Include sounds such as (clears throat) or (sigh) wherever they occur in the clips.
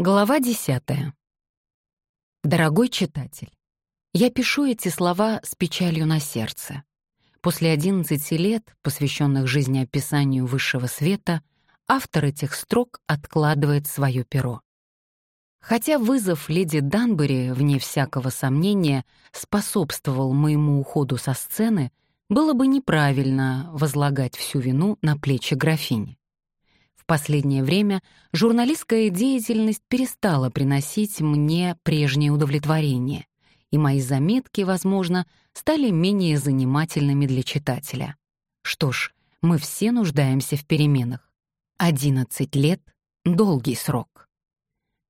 Глава десятая. Дорогой читатель, я пишу эти слова с печалью на сердце. После 11 лет, посвященных жизнеописанию высшего света, автор этих строк откладывает свое перо. Хотя вызов леди Данбери, вне всякого сомнения, способствовал моему уходу со сцены, было бы неправильно возлагать всю вину на плечи графини последнее время журналистская деятельность перестала приносить мне прежнее удовлетворение, и мои заметки, возможно, стали менее занимательными для читателя. Что ж, мы все нуждаемся в переменах. 11 лет — долгий срок.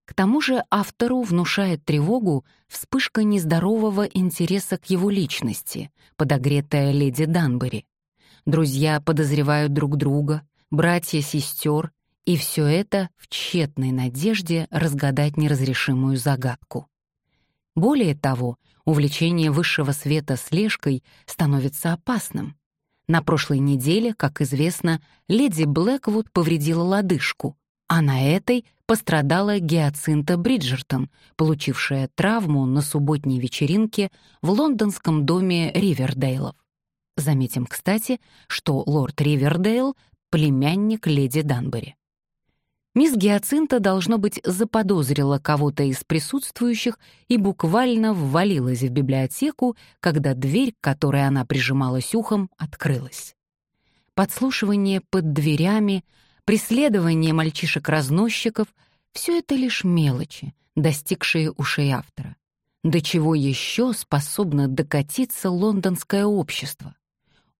К тому же автору внушает тревогу вспышка нездорового интереса к его личности, подогретая леди Данбери. Друзья подозревают друг друга, братья сестер, и все это в тщетной надежде разгадать неразрешимую загадку. Более того, увлечение высшего света слежкой становится опасным. На прошлой неделе, как известно, леди Блэквуд повредила лодыжку, а на этой пострадала Гиацинта Бриджертон, получившая травму на субботней вечеринке в лондонском доме Ривердейлов. Заметим, кстати, что лорд Ривердейл племянник леди Данбери. Мисс Гиацинта, должно быть, заподозрила кого-то из присутствующих и буквально ввалилась в библиотеку, когда дверь, к которой она прижималась ухом, открылась. Подслушивание под дверями, преследование мальчишек-разносчиков — все это лишь мелочи, достигшие ушей автора. До чего еще способно докатиться лондонское общество?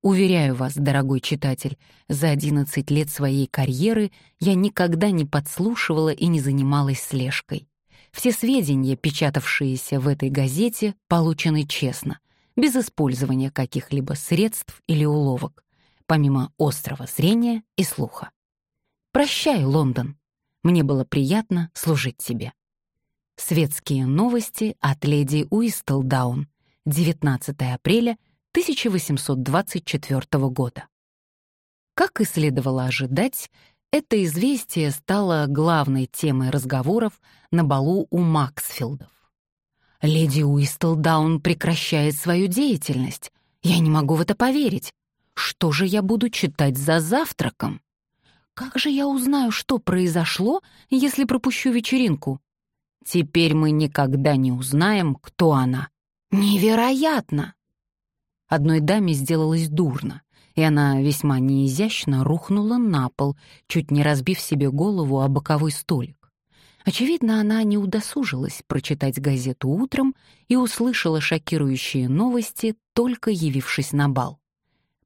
Уверяю вас, дорогой читатель, за 11 лет своей карьеры я никогда не подслушивала и не занималась слежкой. Все сведения, печатавшиеся в этой газете, получены честно, без использования каких-либо средств или уловок, помимо острого зрения и слуха. Прощай, Лондон. Мне было приятно служить тебе. Светские новости от леди Уистлдаун. 19 апреля 1824 года. Как и следовало ожидать, это известие стало главной темой разговоров на балу у Максфилдов. «Леди Уистлдаун прекращает свою деятельность. Я не могу в это поверить. Что же я буду читать за завтраком? Как же я узнаю, что произошло, если пропущу вечеринку? Теперь мы никогда не узнаем, кто она. Невероятно!» Одной даме сделалось дурно, и она весьма неизящно рухнула на пол, чуть не разбив себе голову о боковой столик. Очевидно, она не удосужилась прочитать газету утром и услышала шокирующие новости, только явившись на бал.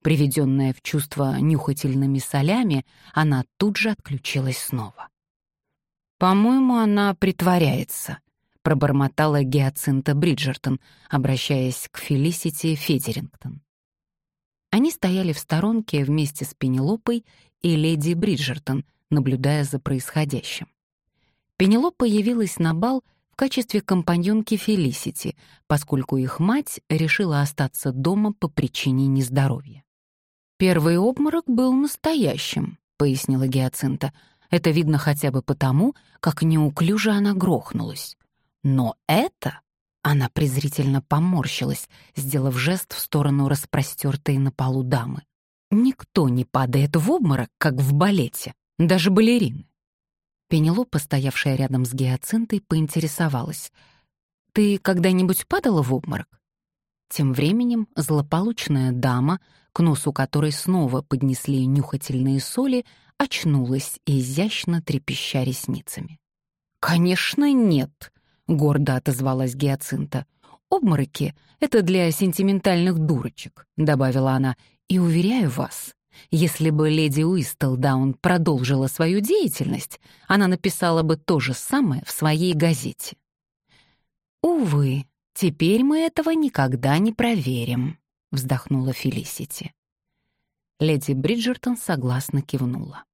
Приведенная в чувство нюхательными солями, она тут же отключилась снова. «По-моему, она притворяется», пробормотала Гиацинта Бриджертон, обращаясь к Фелисити Федерингтон. Они стояли в сторонке вместе с Пенелопой и леди Бриджертон, наблюдая за происходящим. Пенелопа явилась на бал в качестве компаньонки Фелисити, поскольку их мать решила остаться дома по причине нездоровья. «Первый обморок был настоящим», — пояснила Гиацинта. «Это видно хотя бы потому, как неуклюже она грохнулась. Но это... Она презрительно поморщилась, сделав жест в сторону распростертой на полу дамы. Никто не падает в обморок, как в балете, даже балерины. Пенелопа, стоявшая рядом с гиацинтой, поинтересовалась. «Ты когда-нибудь падала в обморок?» Тем временем злополучная дама, к носу которой снова поднесли нюхательные соли, очнулась, изящно трепеща ресницами. «Конечно, нет», — гордо отозвалась Гиацинта. «Обмороки — это для сентиментальных дурочек», — добавила она. «И уверяю вас, если бы леди Уистлдаун продолжила свою деятельность, она написала бы то же самое в своей газете». «Увы, теперь мы этого никогда не проверим», — вздохнула Фелисити. Леди Бриджертон согласно кивнула.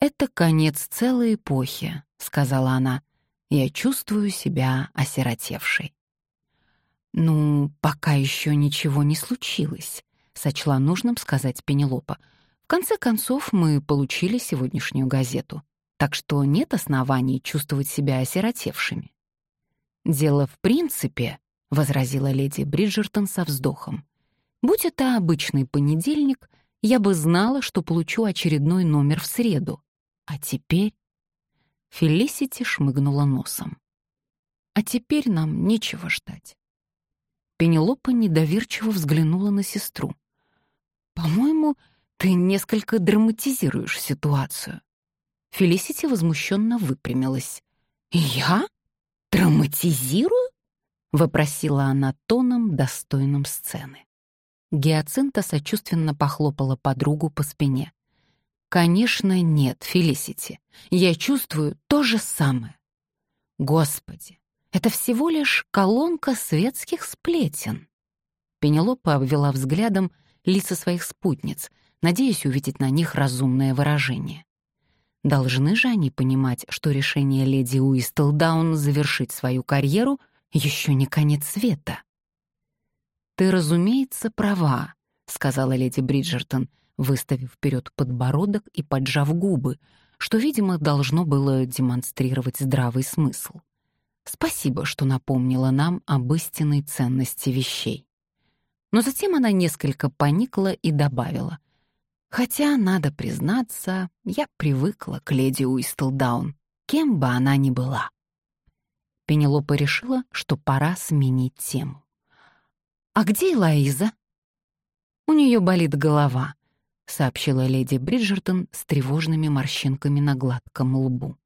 «Это конец целой эпохи», — сказала она я чувствую себя осиротевшей. «Ну, пока еще ничего не случилось», — сочла нужным сказать Пенелопа. «В конце концов, мы получили сегодняшнюю газету. так что нет оснований чувствовать себя осиротевшими. «Дело в принципе», — возразила леди Бриджертон со вздохом. «Будь это обычный понедельник, я бы знала, что получу очередной номер в среду. А теперь...» Фелисити шмыгнула носом. «А теперь нам нечего ждать». Пенелопа недоверчиво взглянула на сестру. «По-моему, ты несколько драматизируешь ситуацию». Фелисити возмущенно выпрямилась. «Я? Драматизирую?» — вопросила она тоном, достойным сцены. Гиацинта сочувственно похлопала подругу по спине. «Конечно, нет, Фелисити. Я чувствую то же самое. Господи, это всего лишь колонка светских сплетен». Пенелопа обвела взглядом лица своих спутниц, надеясь увидеть на них разумное выражение. Должны же они понимать, что решение леди Уистлдаун завершить свою карьеру еще не конец света. «Ты, разумеется, права», — сказала леди Бриджертон, выставив вперед подбородок и поджав губы, что, видимо, должно было демонстрировать здравый смысл. Спасибо, что напомнила нам об истинной ценности вещей. Но затем она несколько поникла и добавила. Хотя, надо признаться, я привыкла к леди Уистлдаун, кем бы она ни была. Пенелопа решила, что пора сменить тему. «А где Элоиза?» «У нее болит голова», — сообщила леди Бриджертон с тревожными морщинками на гладком лбу.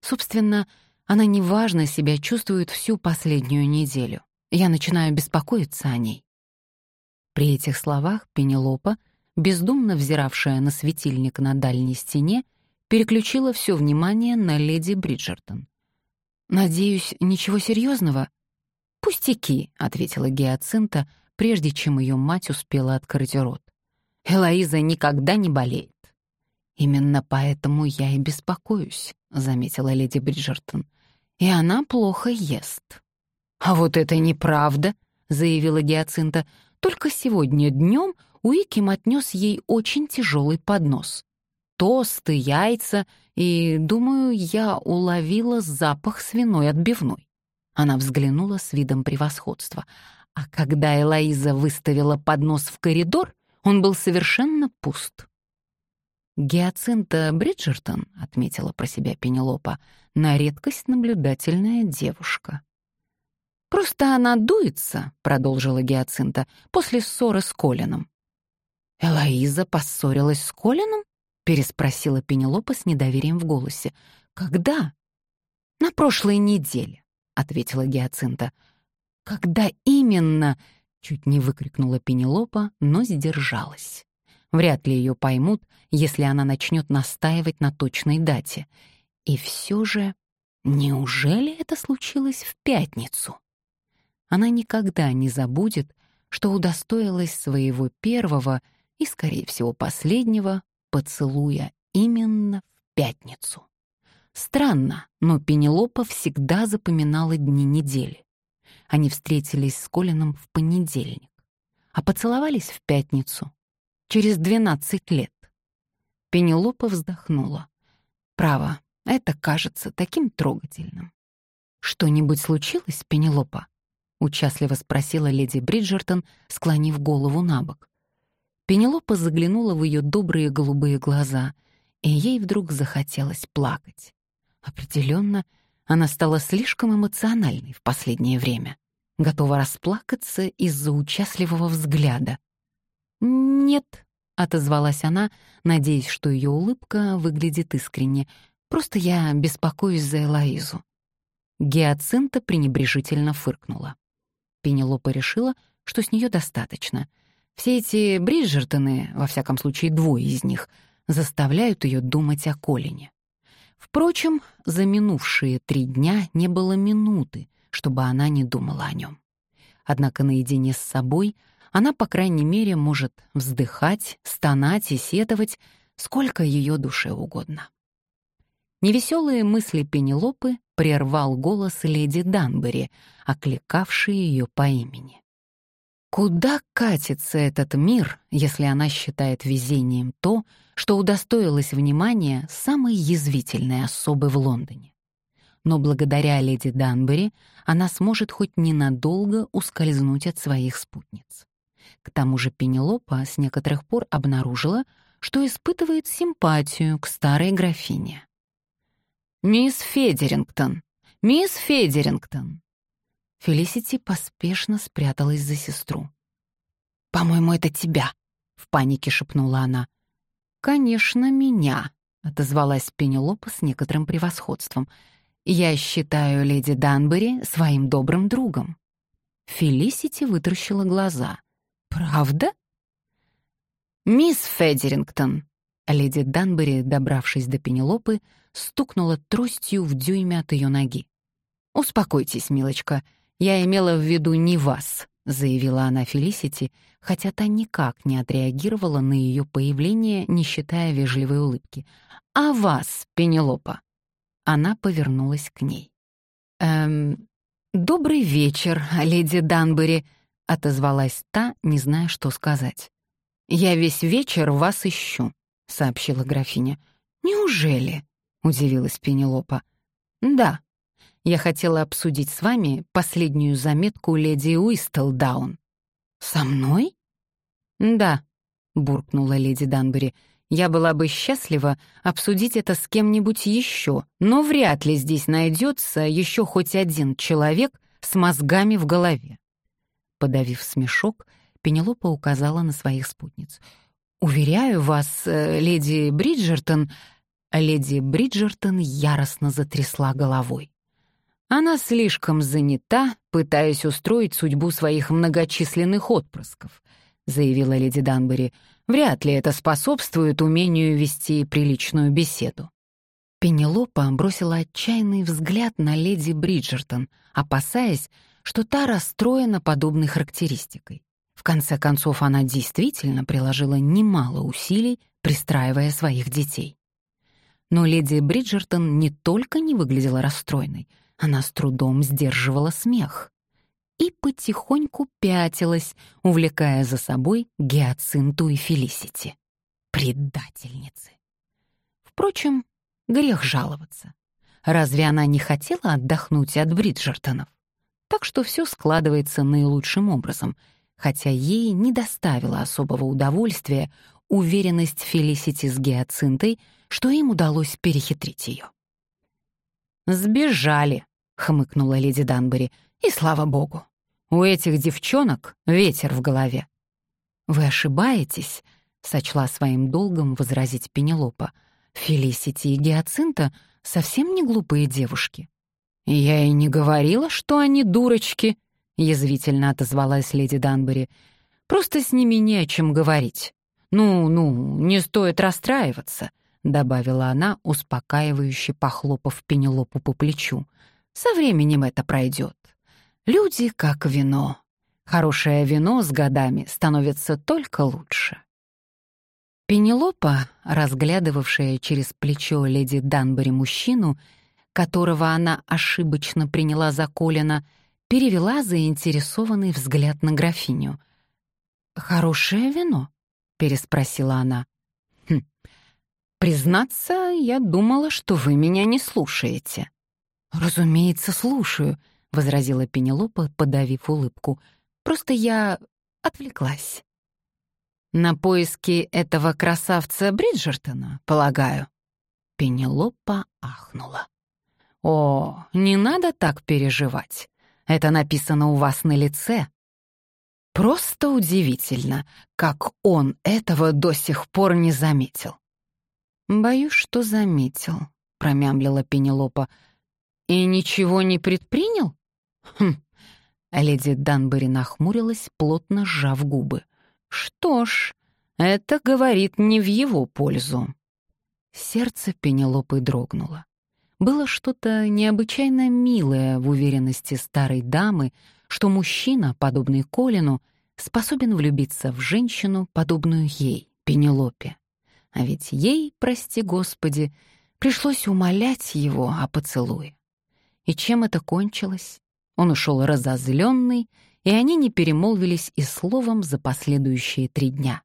«Собственно, она неважно себя чувствует всю последнюю неделю. Я начинаю беспокоиться о ней». При этих словах Пенелопа бездумно взиравшая на светильник на дальней стене, переключила все внимание на леди Бриджертон. «Надеюсь, ничего серьезного?» «Пустяки», — ответила Гиацинта, прежде чем ее мать успела открыть рот. «Элоиза никогда не болеет». «Именно поэтому я и беспокоюсь», — заметила леди Бриджертон. «И она плохо ест». «А вот это неправда», — заявила Гиацинта. «Только сегодня днем Уиким отнес ей очень тяжелый поднос. Тосты, яйца, и, думаю, я уловила запах свиной отбивной. Она взглянула с видом превосходства. А когда Элоиза выставила поднос в коридор, он был совершенно пуст. «Гиацинта Бриджертон», — отметила про себя Пенелопа, — «на редкость наблюдательная девушка». «Просто она дуется», — продолжила Гиацинта, — «после ссоры с Колином. «Элоиза поссорилась с Колином?» — переспросила Пенелопа с недоверием в голосе. «Когда?» «На прошлой неделе», — ответила Гиацинта. «Когда именно?» — чуть не выкрикнула Пенелопа, но сдержалась. Вряд ли ее поймут, если она начнет настаивать на точной дате. И все же, неужели это случилось в пятницу? Она никогда не забудет, что удостоилась своего первого — и, скорее всего, последнего поцелуя именно в пятницу. Странно, но Пенелопа всегда запоминала дни недели. Они встретились с Колином в понедельник, а поцеловались в пятницу, через 12 лет. Пенелопа вздохнула. Право, это кажется таким трогательным. «Что-нибудь случилось, Пенелопа?» — участливо спросила леди Бриджертон, склонив голову на бок. Пенелопа заглянула в ее добрые голубые глаза, и ей вдруг захотелось плакать. Определенно, она стала слишком эмоциональной в последнее время, готова расплакаться из-за участливого взгляда. «Нет», — отозвалась она, надеясь, что ее улыбка выглядит искренне, «просто я беспокоюсь за Элоизу». Гиацинта пренебрежительно фыркнула. Пенелопа решила, что с нее достаточно — все эти Бриджертоны, во всяком случае двое из них, заставляют ее думать о Колине. Впрочем, за минувшие три дня не было минуты, чтобы она не думала о нем. Однако наедине с собой она, по крайней мере, может вздыхать, стонать и сетовать, сколько ее душе угодно. Невеселые мысли Пенелопы прервал голос леди Данбери, окликавший ее по имени. Куда катится этот мир, если она считает везением то, что удостоилась внимания самой язвительной особы в Лондоне. Но благодаря леди Данбери она сможет хоть ненадолго ускользнуть от своих спутниц. К тому же Пенелопа с некоторых пор обнаружила, что испытывает симпатию к старой графине. «Мисс Федерингтон! Мисс Федерингтон!» Фелисити поспешно спряталась за сестру. «По-моему, это тебя!» — в панике шепнула она. «Конечно, меня», — отозвалась Пенелопа с некоторым превосходством. «Я считаю леди Данбери своим добрым другом». Фелисити вытаращила глаза. «Правда?» «Мисс Федерингтон!» Леди Данбери, добравшись до Пенелопы, стукнула тростью в дюйме от ее ноги. «Успокойтесь, милочка, я имела в виду не вас заявила она Фелисити, хотя та никак не отреагировала на ее появление, не считая вежливой улыбки. «А вас, Пенелопа?» Она повернулась к ней. «Эм, добрый вечер, леди Данбери», — отозвалась та, не зная, что сказать. «Я весь вечер вас ищу», — сообщила графиня. «Неужели?» — удивилась Пенелопа. «Да», я хотела обсудить с вами последнюю заметку леди Уистелдаун». «Со мной?» «Да», — буркнула леди Данбери. «Я была бы счастлива обсудить это с кем-нибудь еще, но вряд ли здесь найдется еще хоть один человек с мозгами в голове». Подавив смешок, Пенелопа указала на своих спутниц. «Уверяю вас, э, леди Бриджертон...» Леди Бриджертон яростно затрясла головой. Она слишком занята, пытаясь устроить судьбу своих многочисленных отпрысков, заявила леди Данбери. Вряд ли это способствует умению вести приличную беседу. Пенелопа бросила отчаянный взгляд на леди Бриджертон, опасаясь, что та расстроена подобной характеристикой. В конце концов, она действительно приложила немало усилий, пристраивая своих детей. Но леди Бриджертон не только не выглядела расстроенной, она с трудом сдерживала смех и потихоньку пятилась, увлекая за собой Гиацинту и Фелисити. Предательницы. Впрочем, грех жаловаться. Разве она не хотела отдохнуть от Бриджертонов? Так что все складывается наилучшим образом, хотя ей не доставило особого удовольствия уверенность Фелисити с Гиацинтой, что им удалось перехитрить ее. «Сбежали», — хмыкнула леди Данбери. «И слава богу, у этих девчонок ветер в голове». «Вы ошибаетесь», — сочла своим долгом возразить Пенелопа. «Фелисити и Гиацинта совсем не глупые девушки». «Я и не говорила, что они дурочки», — язвительно отозвалась леди Данбери. «Просто с ними не о чем говорить. Ну-ну, не стоит расстраиваться. — добавила она, успокаивающе похлопав Пенелопу по плечу. «Со временем это пройдет. Люди как вино. Хорошее вино с годами становится только лучше». Пенелопа, разглядывавшая через плечо леди Данбери мужчину, которого она ошибочно приняла за Колина, перевела заинтересованный взгляд на графиню. «Хорошее вино?» — переспросила она. «Хм, Признаться, я думала, что вы меня не слушаете. Разумеется, слушаю, возразила Пенелопа, подавив улыбку. Просто я отвлеклась. На поиски этого красавца Бриджертона, полагаю. Пенелопа ахнула. О, не надо так переживать. Это написано у вас на лице. Просто удивительно, как он этого до сих пор не заметил. «Боюсь, что заметил», — промямлила Пенелопа. «И ничего не предпринял?» «Хм». Леди Данбери нахмурилась, плотно сжав губы. «Что ж, это говорит не в его пользу». Сердце Пенелопы дрогнуло. Было что-то необычайно милое в уверенности старой дамы, что мужчина, подобный Колину, способен влюбиться в женщину, подобную ей, Пенелопе. А ведь ей, прости господи, пришлось умолять его о поцелуе. И чем это кончилось? Он ушел разозленный, и они не перемолвились и словом за последующие три дня.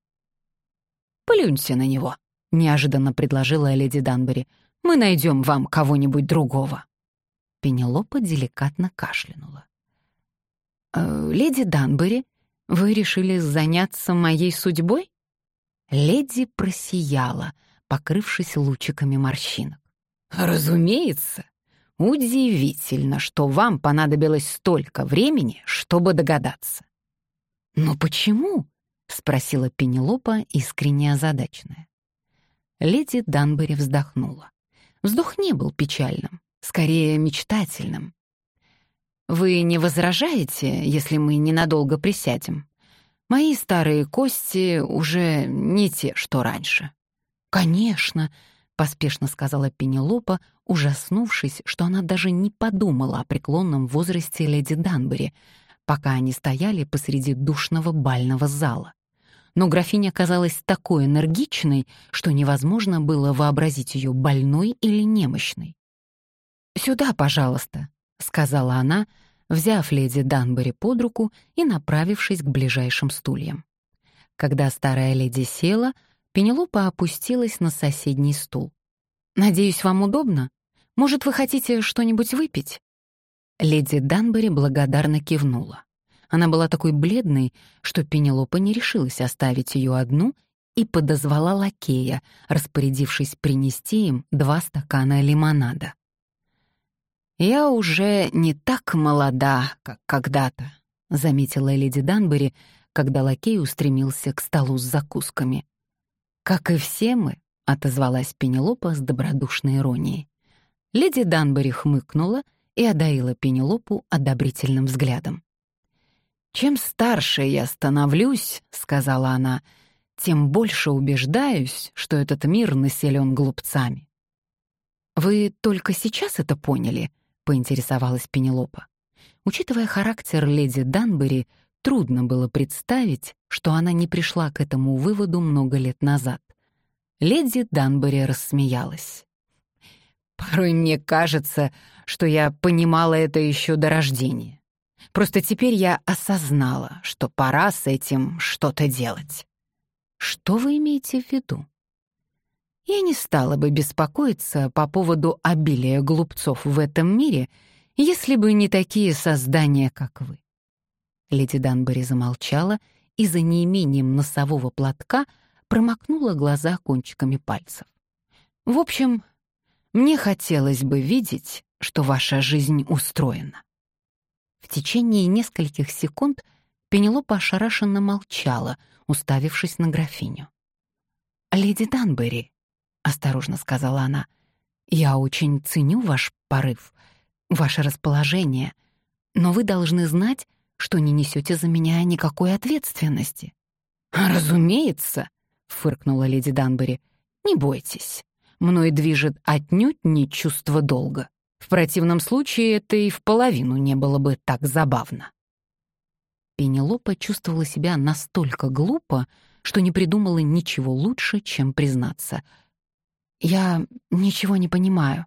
«Плюньте на него», — неожиданно предложила леди Данбери. «Мы найдем вам кого-нибудь другого». Пенелопа деликатно кашлянула. «Э, «Леди Данбери, вы решили заняться моей судьбой?» Леди просияла, покрывшись лучиками морщинок. «Разумеется. Удивительно, что вам понадобилось столько времени, чтобы догадаться». «Но почему?» — спросила Пенелопа, искренне озадаченная. Леди Данбери вздохнула. Вздох не был печальным, скорее мечтательным. «Вы не возражаете, если мы ненадолго присядем? Мои старые кости уже не те, что раньше». «Конечно», — поспешно сказала Пенелопа, ужаснувшись, что она даже не подумала о преклонном возрасте леди Данбери, пока они стояли посреди душного бального зала. Но графиня казалась такой энергичной, что невозможно было вообразить ее больной или немощной. «Сюда, пожалуйста», — сказала она, взяв леди Данбери под руку и направившись к ближайшим стульям. Когда старая леди села, Пенелопа опустилась на соседний стул. «Надеюсь, вам удобно? Может, вы хотите что-нибудь выпить?» Леди Данбери благодарно кивнула. Она была такой бледной, что Пенелопа не решилась оставить ее одну и подозвала лакея, распорядившись принести им два стакана лимонада. «Я уже не так молода, как когда-то», — заметила леди Данбери, когда лакей устремился к столу с закусками. «Как и все мы», — отозвалась Пенелопа с добродушной иронией. Леди Данбери хмыкнула и одарила Пенелопу одобрительным взглядом. «Чем старше я становлюсь, — сказала она, — тем больше убеждаюсь, что этот мир населен глупцами». «Вы только сейчас это поняли?» — поинтересовалась Пенелопа. Учитывая характер леди Данбери, трудно было представить, что она не пришла к этому выводу много лет назад. Леди Данбери рассмеялась. Порой мне кажется, что я понимала это еще до рождения. Просто теперь я осознала, что пора с этим что-то делать. Что вы имеете в виду? Я не стала бы беспокоиться по поводу обилия глупцов в этом мире, если бы не такие создания, как вы. Леди Данбери замолчала и за неимением носового платка промокнула глаза кончиками пальцев. В общем, мне хотелось бы видеть, что ваша жизнь устроена». В течение нескольких секунд Пенелопа ошарашенно молчала, уставившись на графиню. «Леди Данбери», — осторожно сказала она, — «я очень ценю ваш порыв, ваше расположение, но вы должны знать, что не несете за меня никакой ответственности». «Разумеется», — фыркнула леди Данбери, — «не бойтесь мной движет отнюдь не чувство долга. В противном случае это и в половину не было бы так забавно. Пенелопа чувствовала себя настолько глупо, что не придумала ничего лучше, чем признаться. «Я ничего не понимаю».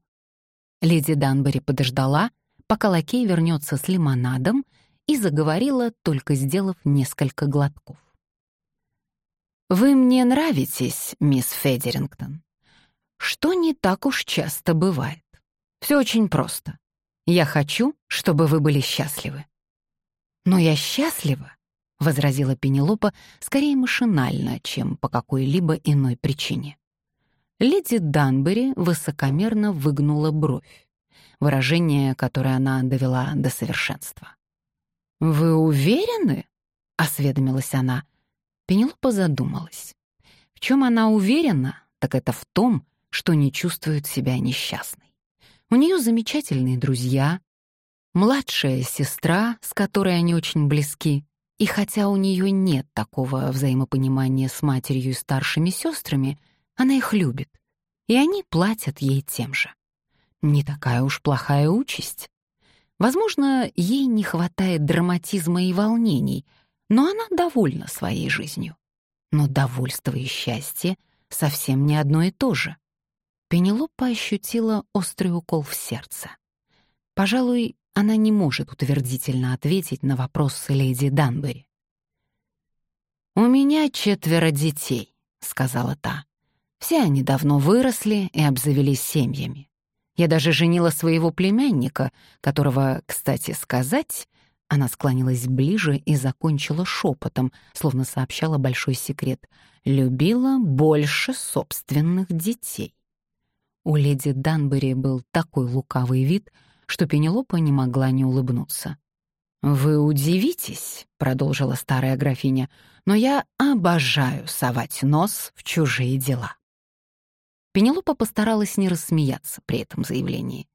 Леди Данбери подождала, пока лакей вернется с лимонадом, и заговорила, только сделав несколько глотков. «Вы мне нравитесь, мисс Федерингтон что не так уж часто бывает. Все очень просто. Я хочу, чтобы вы были счастливы. Но я счастлива, — возразила Пенелопа скорее машинально, чем по какой-либо иной причине. Леди Данбери высокомерно выгнула бровь, выражение, которое она довела до совершенства. «Вы уверены?» — осведомилась она. Пенелопа задумалась. В чем она уверена, так это в том, что не чувствует себя несчастной. У нее замечательные друзья, младшая сестра, с которой они очень близки, и хотя у нее нет такого взаимопонимания с матерью и старшими сестрами, она их любит, и они платят ей тем же. Не такая уж плохая участь. Возможно, ей не хватает драматизма и волнений, но она довольна своей жизнью. Но довольство и счастье совсем не одно и то же. Пенелопа ощутила острый укол в сердце. Пожалуй, она не может утвердительно ответить на вопрос леди Данбери. «У меня четверо детей», — сказала та. Все они давно выросли и обзавелись семьями. Я даже женила своего племянника, которого, кстати сказать, она склонилась ближе и закончила шепотом, словно сообщала большой секрет. Любила больше собственных детей. У леди Данбери был такой лукавый вид, что Пенелопа не могла не улыбнуться. «Вы удивитесь», — продолжила старая графиня, «но я обожаю совать нос в чужие дела». Пенелопа постаралась не рассмеяться при этом заявлении.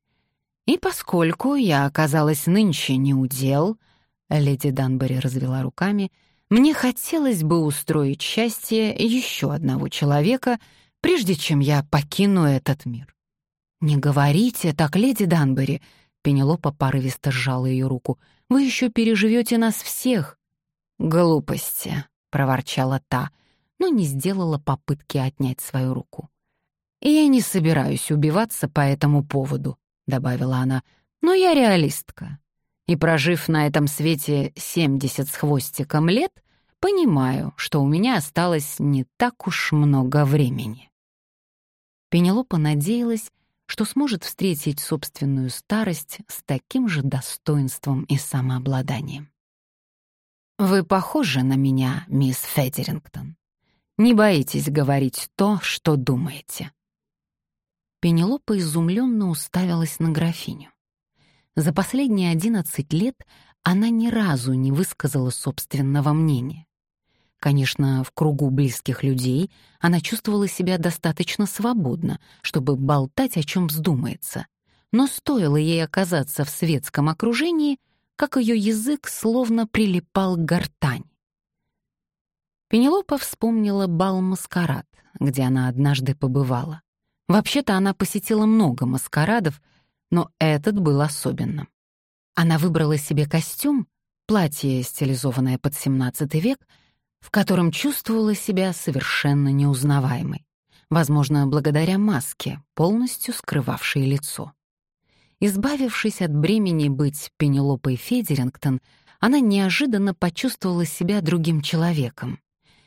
«И поскольку я оказалась нынче не у дел», — леди Данбери развела руками, «мне хотелось бы устроить счастье еще одного человека, прежде чем я покину этот мир». «Не говорите так, леди Данбери», — Пенелопа порывисто сжала ее руку, «вы еще переживете нас всех». «Глупости», — проворчала та, но не сделала попытки отнять свою руку. «Я не собираюсь убиваться по этому поводу», — добавила она, «но я реалистка. И прожив на этом свете 70 с хвостиком лет, понимаю, что у меня осталось не так уж много времени». Пенелопа надеялась, что сможет встретить собственную старость с таким же достоинством и самообладанием. «Вы похожи на меня, мисс Федерингтон. Не боитесь говорить то, что думаете», Пенелопа изумленно уставилась на графиню. За последние одиннадцать лет она ни разу не высказала собственного мнения. Конечно, в кругу близких людей она чувствовала себя достаточно свободно, чтобы болтать, о чем вздумается. Но стоило ей оказаться в светском окружении, как ее язык словно прилипал к гортани. Пенелопа вспомнила бал-маскарад, где она однажды побывала. Вообще-то она посетила много маскарадов, но этот был особенным. Она выбрала себе костюм, платье, стилизованное под XVII век, в котором чувствовала себя совершенно неузнаваемой, возможно, благодаря маске, полностью скрывавшей лицо. Избавившись от бремени быть Пенелопой Федерингтон, она неожиданно почувствовала себя другим человеком.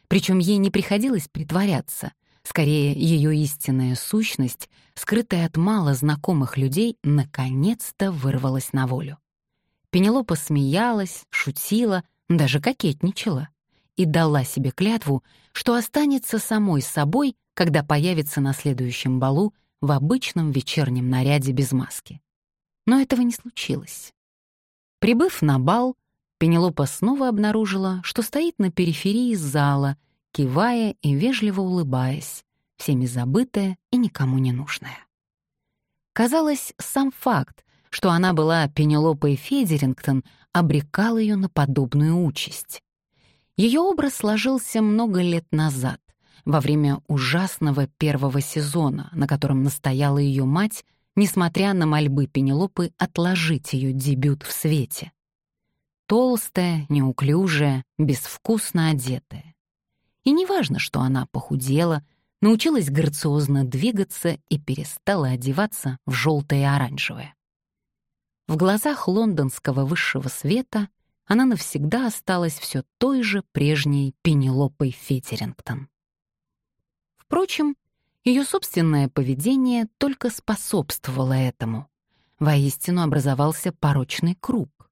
Причем ей не приходилось притворяться — Скорее, ее истинная сущность, скрытая от мало знакомых людей, наконец-то вырвалась на волю. Пенелопа смеялась, шутила, даже кокетничала и дала себе клятву, что останется самой собой, когда появится на следующем балу в обычном вечернем наряде без маски. Но этого не случилось. Прибыв на бал, Пенелопа снова обнаружила, что стоит на периферии зала — кивая и вежливо улыбаясь, всеми забытая и никому не нужная. Казалось, сам факт, что она была Пенелопой Федерингтон, обрекал ее на подобную участь. Ее образ сложился много лет назад, во время ужасного первого сезона, на котором настояла ее мать, несмотря на мольбы Пенелопы отложить ее дебют в свете. Толстая, неуклюжая, безвкусно одетая. И неважно, что она похудела, научилась грациозно двигаться и перестала одеваться в желтое и оранжевое. В глазах лондонского высшего света она навсегда осталась все той же прежней Пенелопой Фетерингтон. Впрочем, ее собственное поведение только способствовало этому. Воистину образовался порочный круг.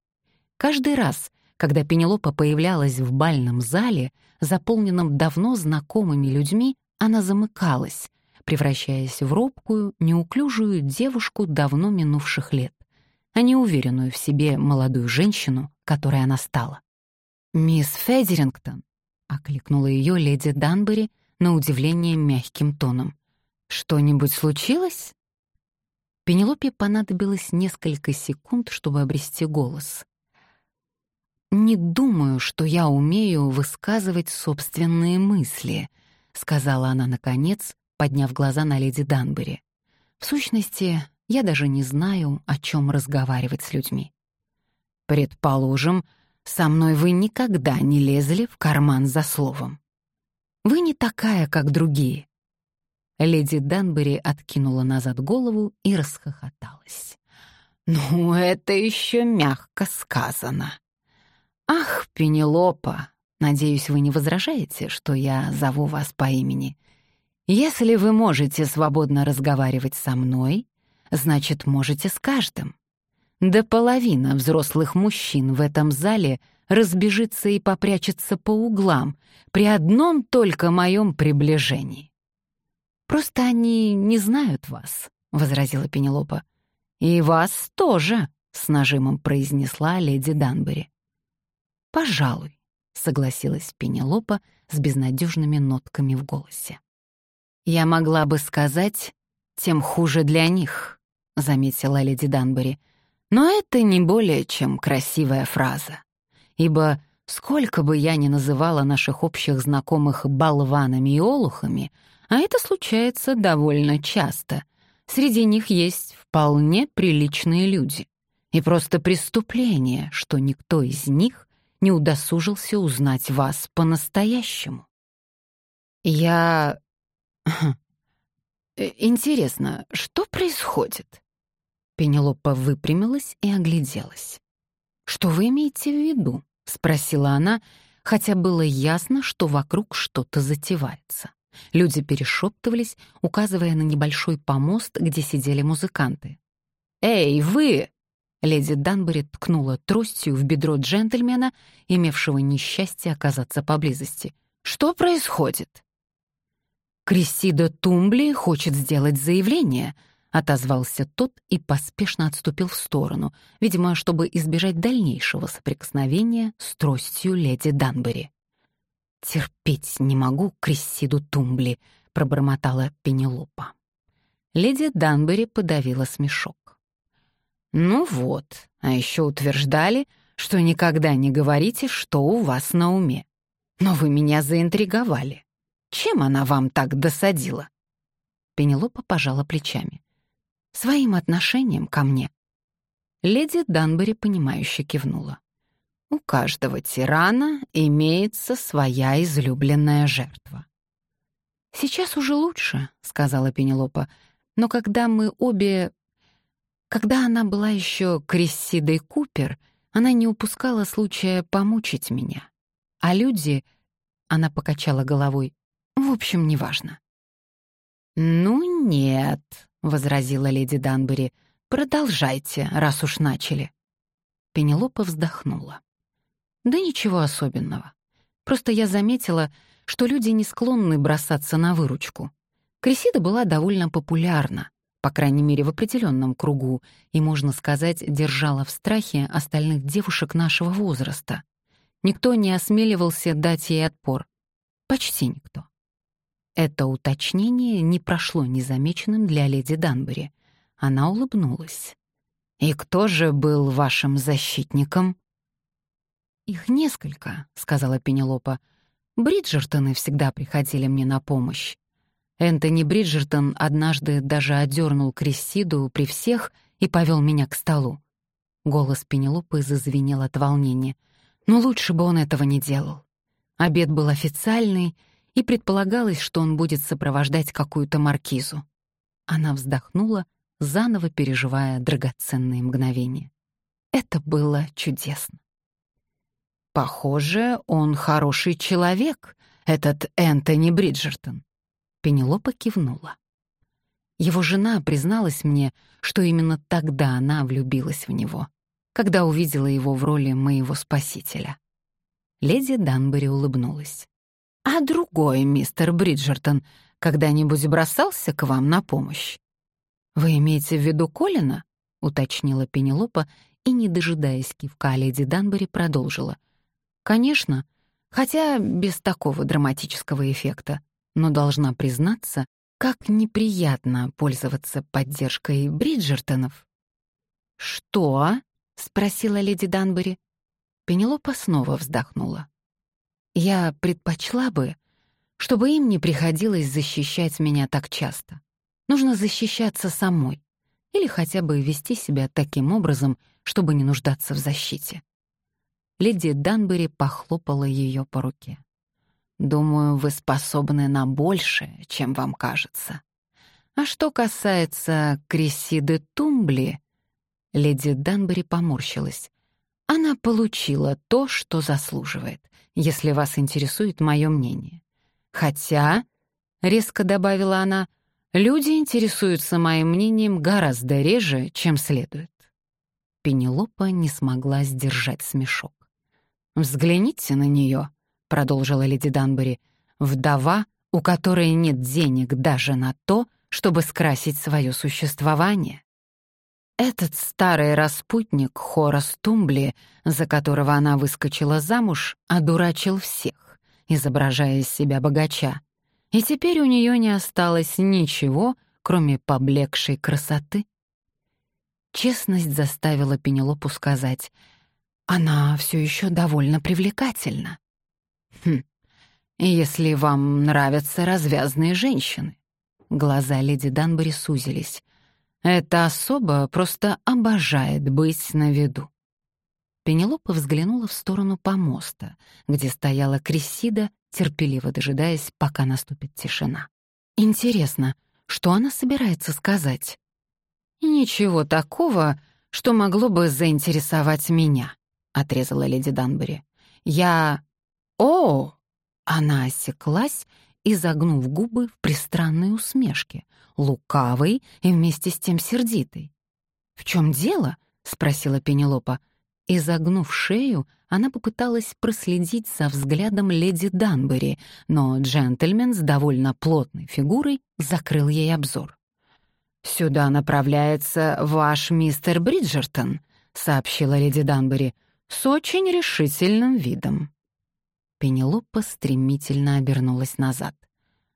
Каждый раз, когда Пенелопа появлялась в бальном зале, заполненном давно знакомыми людьми, она замыкалась, превращаясь в робкую, неуклюжую девушку давно минувших лет, а не уверенную в себе молодую женщину, которой она стала. «Мисс Федерингтон», — окликнула ее леди Данбери на удивление мягким тоном. «Что-нибудь случилось?» Пенелопе понадобилось несколько секунд, чтобы обрести голос. «Не думаю, что я умею высказывать собственные мысли», — сказала она наконец, подняв глаза на леди Данбери. «В сущности, я даже не знаю, о чем разговаривать с людьми». «Предположим, со мной вы никогда не лезли в карман за словом. Вы не такая, как другие». Леди Данбери откинула назад голову и расхохоталась. «Ну, это еще мягко сказано. «Ах, Пенелопа, надеюсь, вы не возражаете, что я зову вас по имени. Если вы можете свободно разговаривать со мной, значит, можете с каждым. Да половина взрослых мужчин в этом зале разбежится и попрячется по углам при одном только моем приближении. «Просто они не знают вас», — возразила Пенелопа. «И вас тоже», — с нажимом произнесла леди Данбери. «Пожалуй», — согласилась Пенелопа с безнадежными нотками в голосе. «Я могла бы сказать, тем хуже для них», — заметила леди Данбери. «Но это не более чем красивая фраза, ибо сколько бы я ни называла наших общих знакомых болванами и олухами, а это случается довольно часто, среди них есть вполне приличные люди. И просто преступление, что никто из них не удосужился узнать вас по-настоящему. Я... (clears throat) Э, интересно, что происходит? Пенелопа выпрямилась и огляделась. «Что вы имеете в виду?» — спросила она, хотя было ясно, что вокруг что-то затевается. Люди перешептывались, указывая на небольшой помост, где сидели музыканты. «Эй, вы!» Леди Данбери ткнула тростью в бедро джентльмена, имевшего несчастье оказаться поблизости. «Что происходит?» «Крессида Тумбли хочет сделать заявление», — отозвался тот и поспешно отступил в сторону, видимо, чтобы избежать дальнейшего соприкосновения с тростью леди Данбери. «Терпеть не могу Крессиду Тумбли», — пробормотала Пенелопа. Леди Данбери подавила смешок. «Ну вот, а еще утверждали, что никогда не говорите, что у вас на уме. Но вы меня заинтриговали. Чем она вам так досадила?» Пенелопа пожала плечами. «Своим отношением ко мне». Леди Данбери, понимающе кивнула. «У каждого тирана имеется своя излюбленная жертва». «Сейчас уже лучше», — сказала Пенелопа, «но когда мы обе когда она была еще Крессидой Купер, она не упускала случая помучить меня. А люди... Она покачала головой. В общем, неважно. «Ну нет», — возразила леди Данбери. «Продолжайте, раз уж начали». Пенелопа вздохнула. «Да ничего особенного. Просто я заметила, что люди не склонны бросаться на выручку. Кресида была довольно популярна, по крайней мере, в определенном кругу, и, можно сказать, держала в страхе остальных девушек нашего возраста. Никто не осмеливался дать ей отпор. Почти никто. Это уточнение не прошло незамеченным для леди Данбери. Она улыбнулась. «И кто же был вашим защитником?» «Их несколько», — сказала Пенелопа. «Бриджертоны всегда приходили мне на помощь. Энтони Бриджертон однажды даже одернул Крессиду при всех и повел меня к столу. Голос Пенелопы зазвенел от волнения. Но лучше бы он этого не делал. Обед был официальный, и предполагалось, что он будет сопровождать какую-то маркизу. Она вздохнула, заново переживая драгоценные мгновения. Это было чудесно. «Похоже, он хороший человек, этот Энтони Бриджертон», Пенелопа кивнула. Его жена призналась мне, что именно тогда она влюбилась в него, когда увидела его в роли моего спасителя. Леди Данбери улыбнулась. «А другой мистер Бриджертон когда-нибудь бросался к вам на помощь?» «Вы имеете в виду Колина?» — уточнила Пенелопа и, не дожидаясь кивка леди Данбери, продолжила. «Конечно, хотя без такого драматического эффекта но должна признаться, как неприятно пользоваться поддержкой Бриджертонов. «Что?» — спросила леди Данбери. Пенелопа снова вздохнула. «Я предпочла бы, чтобы им не приходилось защищать меня так часто. Нужно защищаться самой или хотя бы вести себя таким образом, чтобы не нуждаться в защите». Леди Данбери похлопала ее по руке. Думаю, вы способны на большее, чем вам кажется. А что касается Крисиды Тумбли, леди Данбери поморщилась. Она получила то, что заслуживает, если вас интересует мое мнение. Хотя резко добавила она, люди интересуются моим мнением гораздо реже, чем следует. Пенелопа не смогла сдержать смешок. «Взгляните на нее», — продолжила леди Данбери, «вдова, у которой нет денег даже на то, чтобы скрасить свое существование. Этот старый распутник Хорас Тумбли, за которого она выскочила замуж, одурачил всех, изображая из себя богача. И теперь у нее не осталось ничего, кроме поблекшей красоты. Честность заставила Пенелопу сказать, «Она все еще довольно привлекательна». «Хм, если вам нравятся развязные женщины». Глаза леди Данбери сузились. Эта особа просто обожает быть на виду. Пенелопа взглянула в сторону помоста, где стояла Крессида, терпеливо дожидаясь, пока наступит тишина. Интересно, что она собирается сказать? «Ничего такого, что могло бы заинтересовать меня», — отрезала леди Данбери. «Я... О!» Она осеклась изогнув губы в пристранной усмешке, лукавой и вместе с тем сердитой. «В чем дело?» — спросила Пенелопа. Изогнув шею, она попыталась проследить за взглядом леди Данбери, но джентльмен с довольно плотной фигурой закрыл ей обзор. «Сюда направляется ваш мистер Бриджертон», — сообщила леди Данбери, — «с очень решительным видом». Пенелопа стремительно обернулась назад.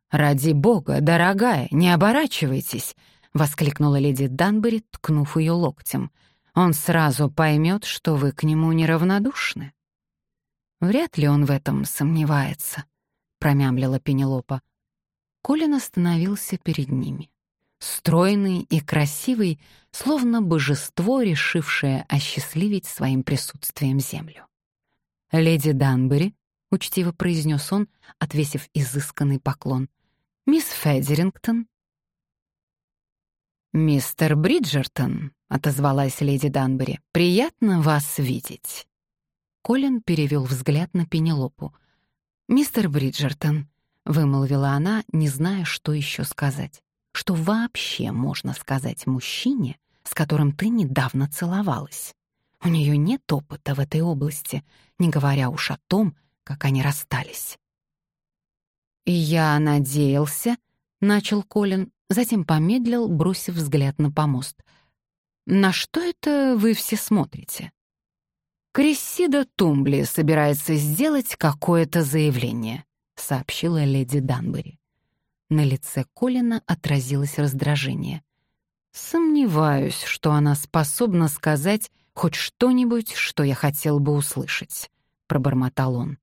«Ради бога, дорогая, не оборачивайтесь!» — воскликнула леди Данбери, ткнув ее локтем. «Он сразу поймет, что вы к нему неравнодушны». «Вряд ли он в этом сомневается», — промямлила Пенелопа. Колин остановился перед ними. Стройный и красивый, словно божество, решившее осчастливить своим присутствием землю. Леди Данбери — учтиво произнес он, отвесив изысканный поклон. «Мисс Федерингтон». «Мистер Бриджертон», — отозвалась леди Данбери, — «приятно вас видеть». Колин перевел взгляд на Пенелопу. «Мистер Бриджертон», — вымолвила она, не зная, что еще сказать. «Что вообще можно сказать мужчине, с которым ты недавно целовалась? У нее нет опыта в этой области, не говоря уж о том, как они расстались. «Я надеялся», — начал Колин, затем помедлил, бросив взгляд на помост. «На что это вы все смотрите?» «Крессида Тумбли собирается сделать какое-то заявление», — сообщила леди Данбери. На лице Колина отразилось раздражение. «Сомневаюсь, что она способна сказать хоть что-нибудь, что я хотел бы услышать», — пробормотал он.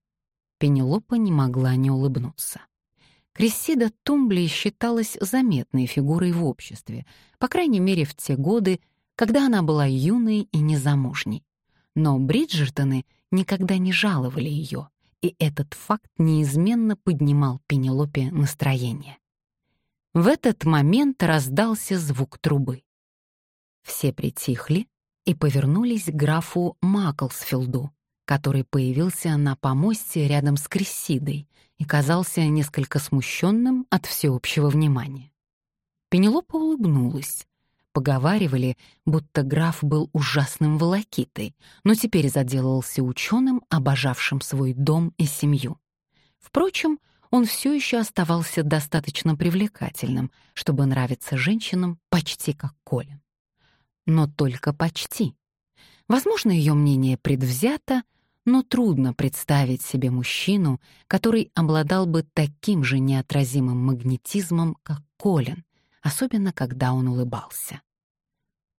Пенелопа не могла не улыбнуться. Крессида Тумбли считалась заметной фигурой в обществе, по крайней мере в те годы, когда она была юной и незамужней. Но Бриджертоны никогда не жаловали ее, и этот факт неизменно поднимал Пенелопе настроение. В этот момент раздался звук трубы. Все притихли и повернулись к графу Маклсфилду, который появился на помосте рядом с Крессидой и казался несколько смущенным от всеобщего внимания. Пенелопа улыбнулась. Поговаривали, будто граф был ужасным волокитой, но теперь заделался ученым, обожавшим свой дом и семью. Впрочем, он все еще оставался достаточно привлекательным, чтобы нравиться женщинам почти как Колин. Но только почти. Возможно, ее мнение предвзято, но трудно представить себе мужчину, который обладал бы таким же неотразимым магнетизмом, как Колин, особенно когда он улыбался.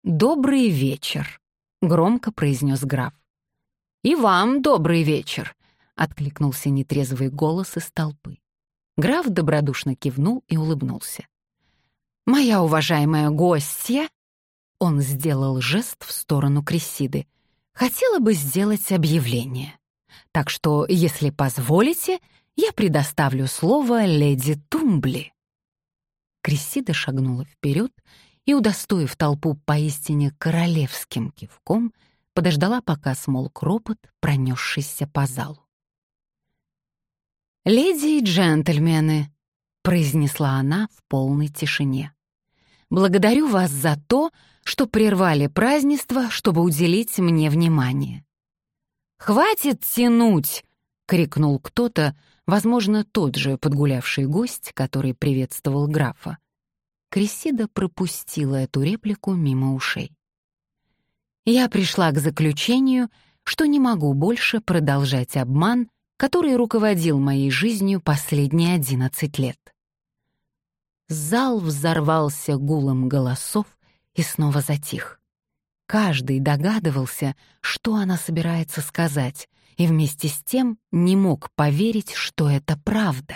«Добрый вечер», — громко произнес граф. «И вам добрый вечер», — откликнулся нетрезвый голос из толпы. Граф добродушно кивнул и улыбнулся. «Моя уважаемая гостья!» Он сделал жест в сторону Крессиды — хотела бы сделать объявление. Так что, если позволите, я предоставлю слово леди Тумбли». Крессида шагнула вперед и, удостоив толпу поистине королевским кивком, подождала, пока смолк ропот, пронесшийся по залу. «Леди и джентльмены», произнесла она в полной тишине. «Благодарю вас за то, что прервали празднество, чтобы уделить мне внимание». «Хватит тянуть!» — крикнул кто-то, возможно, тот же подгулявший гость, который приветствовал графа. Крессида пропустила эту реплику мимо ушей. Я пришла к заключению, что не могу больше продолжать обман, который руководил моей жизнью последние одиннадцать лет. Зал взорвался гулом голосов и снова затих. Каждый догадывался, что она собирается сказать, и вместе с тем не мог поверить, что это правда.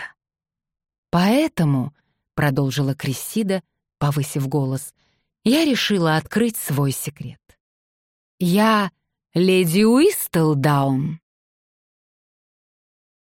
«Поэтому», — продолжила Крессида, повысив голос, — «я решила открыть свой секрет. Я леди Уистлдаун».